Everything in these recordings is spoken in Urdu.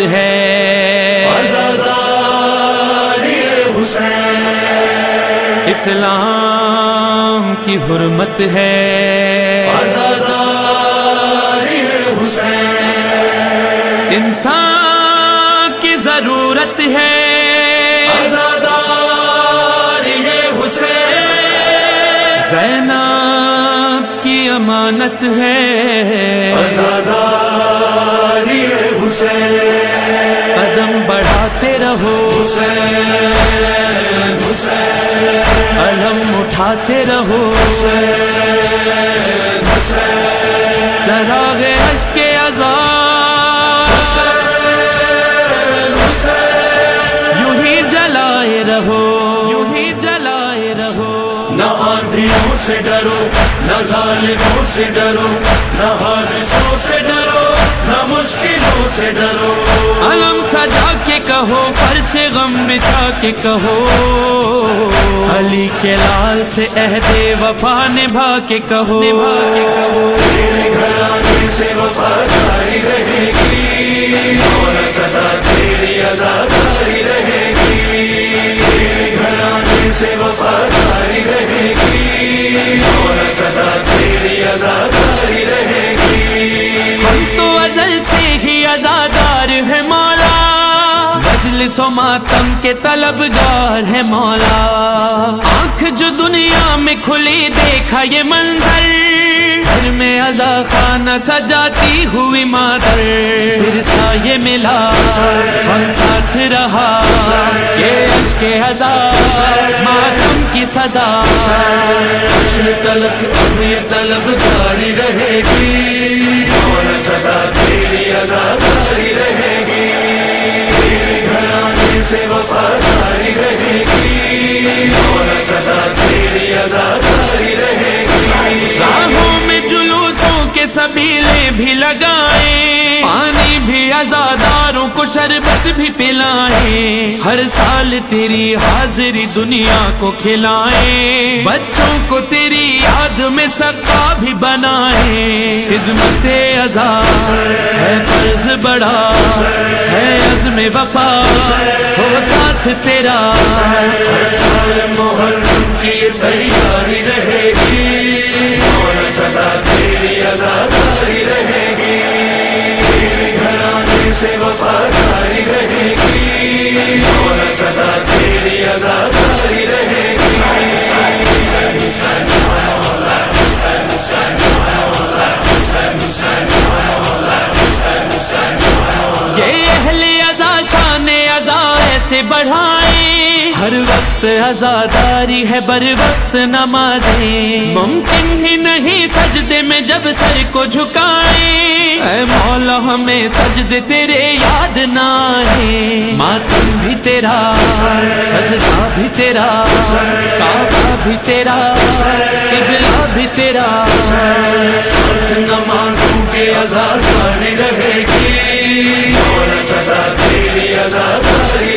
حرارت ہے۔ اسلام کی حرمت ہے۔ انسان کی ضرورت ہے۔ زینب کی امانت ہے۔ حسین، قدم بڑھاتے رہو۔ حسین حسین علم اٹھاتے رہو۔ حسین حسین چراغ عشق کے یوں ہی جلائے رہو۔ یوں ہی جلائے رہو۔ نہ آندھیوں سے ڈرو، نہ ظالموں سے ڈرو، نہ حادثوں سے ڈرو۔ سے ڈرو۔ علم سجا کے کہو فرش غم بچھا کے کہو۔ علی کے لال سے عہد وفا نبھا کے کہو۔ نبھا کے کہو تیرے گھرانے سے وفاداری رہے گی۔ اور سدا تیری و ماتم کے طلبگار ہے مولا۔ آنکھ جو دنیا میں کھلی دیکھا یہ منظر۔ گھر میں ازا خانہ سجاتی ہوئی مادر۔ پھر سا ملا۔ ہم ساتھ رہا۔ یہ عشق ہزار ماتم کی صدا۔ حشر تلک اب یہ طلبگاری رہے گی۔ اور سدا تیری آزاداری رہے گی۔ سے وفاداری رہے گی۔ اور سدا تیری آزاداری رہے گی۔ ساہوں میں جلوسوں کے سبیلے بھی لگائیں۔ پانی بھی ازاداروں کو شربت بھی پلائیں۔ ہر سال تیری حاضری دنیا کو کھلائیں۔ بچوں کو تیری یاد میں سکا بھی بنائے۔ خدمت آزاد ہے فرض بڑا ہے عزم وفا ہو ساتھ تیرا ہر سال محرم کی تیاری رہے گی۔ اور صدا تیری آزاداری ازا ایسے بڑھائیں۔ ہر وقت ازاداری ہے، بر وقت نمازیں۔ ممکن ہی نہیں سجدے میں جب سر کو جھکائیں۔ اے مولا، ہمیں سجدے تیرے یاد نہ آئے ماتم بھی تیرا، سجدہ بھی تیرا، کعبہ بھی تیرا، قبلہ بھی تیرا۔ ساتھ نمازوں کے آزاداری رہے گی۔ اور سدا تیری آزاداری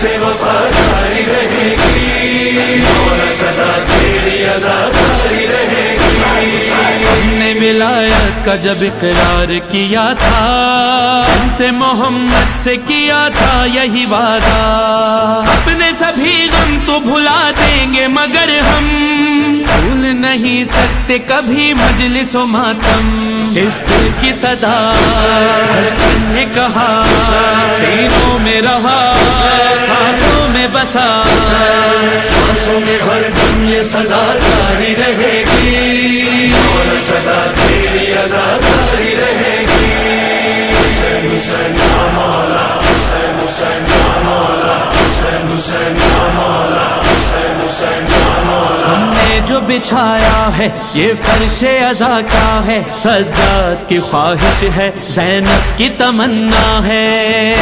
سے وفاداری رہے گی۔ اور سدا تیری آزاداری رہے گی۔ ہم نے ولایت کا جب اقرار کیا تھا انت محمد سے کیا تھا یہی وعدہ۔ اپنے سبھی غم تو بھلا دیں گے مگر ہم بھول نہیں سکتے کبھی مجلس و ماتم۔ اس دل کی صدا نے کہا، سینوں میں رہا، سانسوں میں بسا۔ سانسوں میں ہر دم یہ صدا جاری رہے گی۔ اور سدا تیری آزاداری رہے گی۔ حسین حسین یا مولا حسین حسین یا مولا حسین حسین یا مولا حسین حسین جو بچھایا ہے یہ فرش ازا کا ہے۔ سجاد کی خواہش ہے زینب کی تمنا ہے۔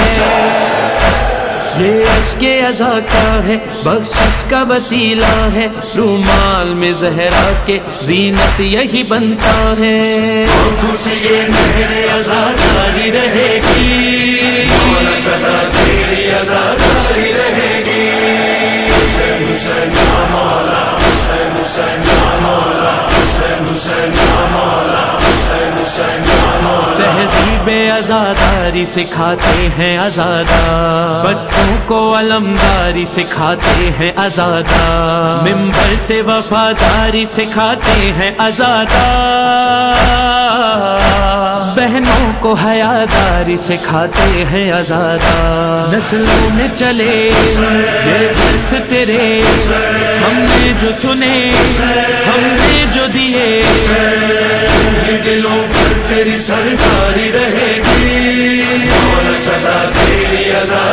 یہ عشق ازا کا ہے بخشش کا وسیلہ ہے۔ رومال میں زہرا کے زینت یہی بنتا ہے۔ خوشی میرے آزاداری رہے گی۔ سدا تیری آزاداری رہے گی۔ مولا تہذیب آزاداری سکھاتے ہیں آزادہ۔ بچوں کو علمداری سکھاتے ہیں آزادہ۔ ممبر سے وفاداری سکھاتے ہیں آزادہ۔ بہنوں کو حیاداری سکھاتے ہیں آزادہ۔ نسلوں میں چلے، یہ درس تیرے۔ ہم نے جو سنے، ہم نے جو دیے۔ دلوں پر تیری سرکاری رہے گی۔ مولا سدا تیری آزاد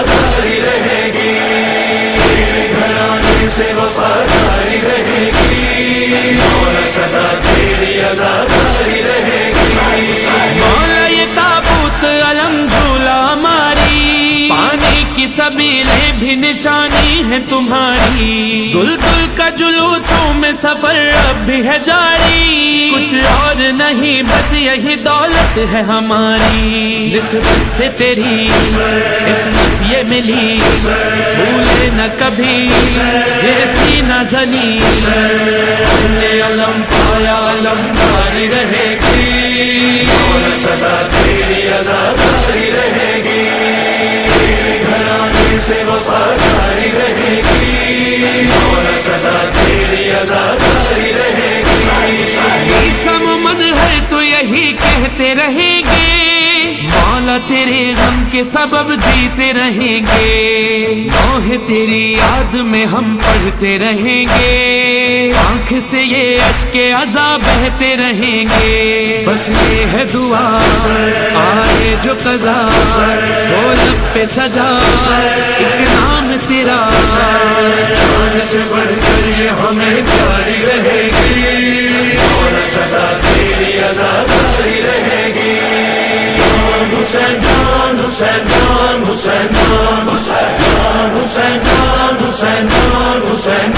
نشانی ہے تمہاری۔ دل دل کا جلوسوں میں سفر اب بھی ہے جاری۔ کچھ اور نہیں بس یہی دولت ہے ہماری۔ نسبت سے تیری قسمت یہ ملی۔ بھولے نہ کبھی یہ سینہ زنی۔ یہی کہتے رہیں گے۔ مولا تیرے غم کے سبب جیتے رہیں گے۔ نوح تیری یاد میں ہم پڑھتے رہیں گے۔ آنکھ سے یہ اشک عزا بہتے رہیں گے۔ بس یہ ہے دعا۔ آئے جو قضا۔ وہ لب پہ سجا۔ ایک نام تیرا۔ جان سے بڑھ کر یہ ہمیں پیاری رہے گی۔ مولا سدا تیری سدائی رہے گی حسین جان حسین جان حسین جان حسین حسین جان حسین جان حسین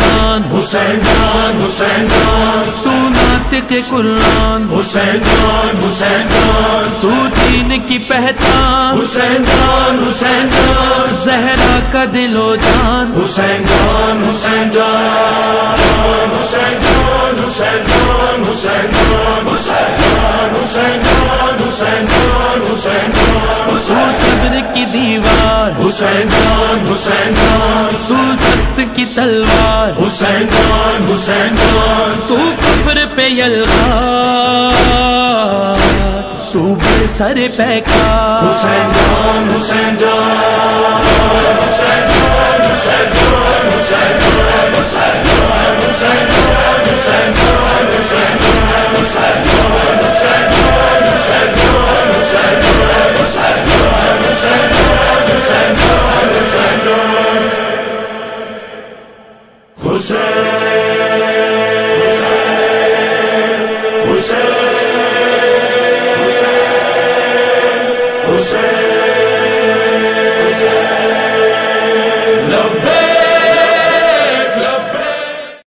جان حسین جان حسین جان سونات کے قرآن حسین جان حسین جان کی پہچان حسین جان حسین جان زہرا کا دل و جان حسین جان حسین جان جان حسین جان حسین جان حسین جان حسین جان حسین جان حسین جان حسین جان تو صبر کی دیوار حسین جان حسین جان تو سخت کی تلوار حسین جان حسین جان تو کفر پہ یلغار تو سر پیکار حسین جان حسین جان حسین جان حسین جان حسین جان حسین جان حسین جان حسین جان حسین جان حسین جان حسین جان حسین جان حسین جان حسین جان حسین جان حسین جان حسین جان حسین سے